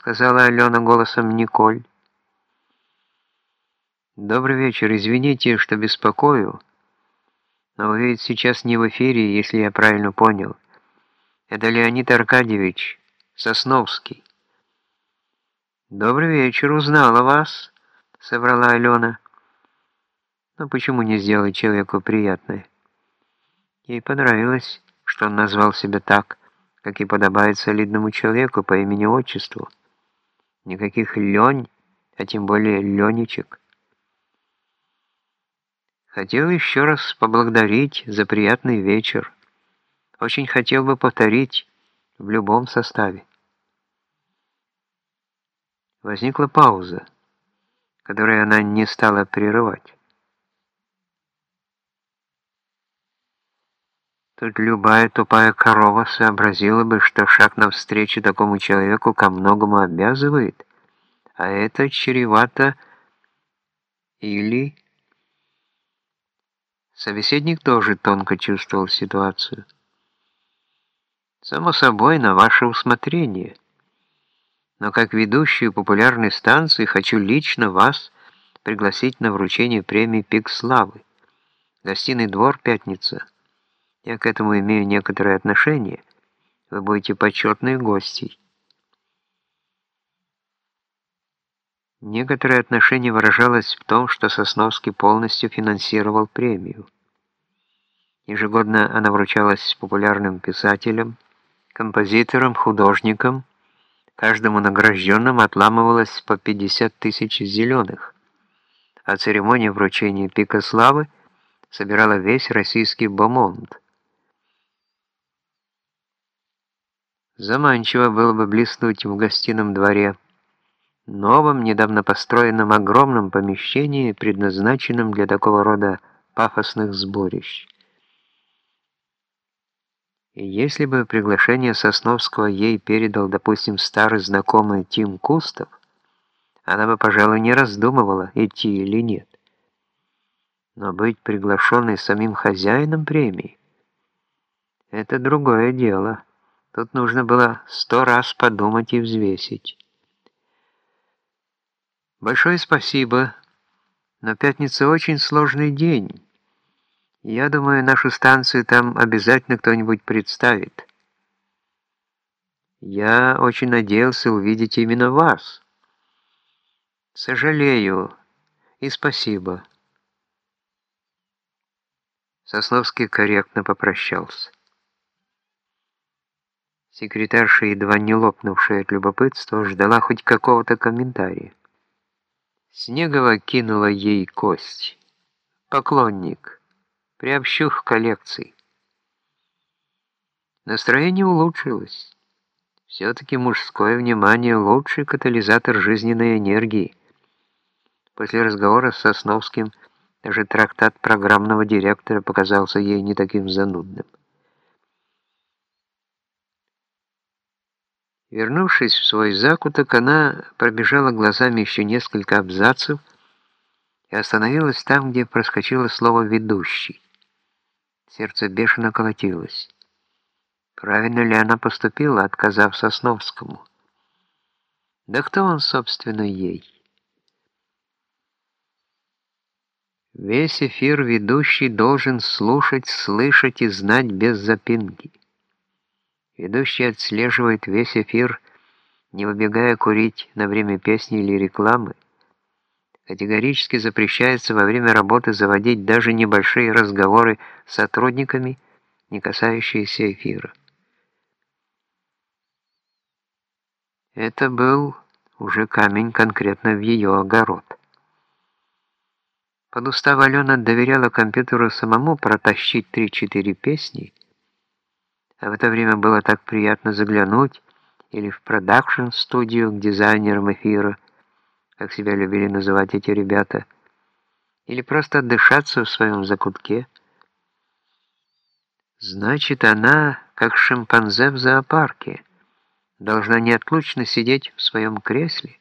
сказала Алена голосом Николь. «Добрый вечер. Извините, что беспокою, но вы ведь сейчас не в эфире, если я правильно понял. Это Леонид Аркадьевич Сосновский». «Добрый вечер. Узнала вас», — соврала Алена. «Но почему не сделать человеку приятное?» Ей понравилось, что он назвал себя так, как и подобает солидному человеку по имени-отчеству. Никаких Лень, а тем более Ленечек. Хотел еще раз поблагодарить за приятный вечер. Очень хотел бы повторить в любом составе. Возникла пауза, которую она не стала прерывать. Тут любая тупая корова сообразила бы, что шаг навстречу такому человеку ко многому обязывает, а это чревато или... Собеседник тоже тонко чувствовал ситуацию. Само собой, на ваше усмотрение. Но как ведущую популярной станции хочу лично вас пригласить на вручение премии «Пик славы». Гостиный двор «Пятница». Я к этому имею некоторое отношение. Вы будете почетные гости. Некоторое отношение выражалось в том, что Сосновский полностью финансировал премию. Ежегодно она вручалась популярным писателям, композиторам, художникам. Каждому награжденному отламывалось по 50 тысяч зеленых, а церемония вручения пика славы собирала весь российский бомонд. Заманчиво было бы блеснуть в гостином дворе, новом, недавно построенном огромном помещении, предназначенном для такого рода пафосных сборищ. И если бы приглашение Сосновского ей передал, допустим, старый знакомый Тим Кустов, она бы, пожалуй, не раздумывала, идти или нет. Но быть приглашенной самим хозяином премии — это другое дело. Тут нужно было сто раз подумать и взвесить. Большое спасибо, но пятница очень сложный день. Я думаю, нашу станцию там обязательно кто-нибудь представит. Я очень надеялся увидеть именно вас. Сожалею и спасибо. Сосновский корректно попрощался. Секретарша, едва не лопнувшая от любопытства, ждала хоть какого-то комментария. Снегова кинула ей кость. Поклонник. Приобщу к коллекции. Настроение улучшилось. Все-таки мужское внимание – лучший катализатор жизненной энергии. После разговора с Сосновским даже трактат программного директора показался ей не таким занудным. Вернувшись в свой закуток, она пробежала глазами еще несколько абзацев и остановилась там, где проскочило слово «ведущий». Сердце бешено колотилось. Правильно ли она поступила, отказав Сосновскому? Да кто он, собственно, ей? Весь эфир ведущий должен слушать, слышать и знать без запинки. Ведущий отслеживает весь эфир, не выбегая курить на время песни или рекламы. Категорически запрещается во время работы заводить даже небольшие разговоры с сотрудниками, не касающиеся эфира. Это был уже камень конкретно в ее огород. Под устав Алена доверяла компьютеру самому протащить 3-4 песни, а в это время было так приятно заглянуть или в продакшн-студию к дизайнерам эфира, как себя любили называть эти ребята, или просто отдышаться в своем закутке. Значит, она, как шимпанзе в зоопарке, должна неотлучно сидеть в своем кресле.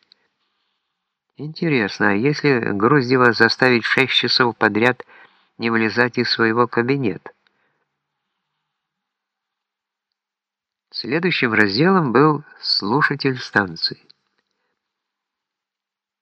Интересно, а если Груздева заставить шесть часов подряд не вылезать из своего кабинета? Следующим разделом был слушатель станции.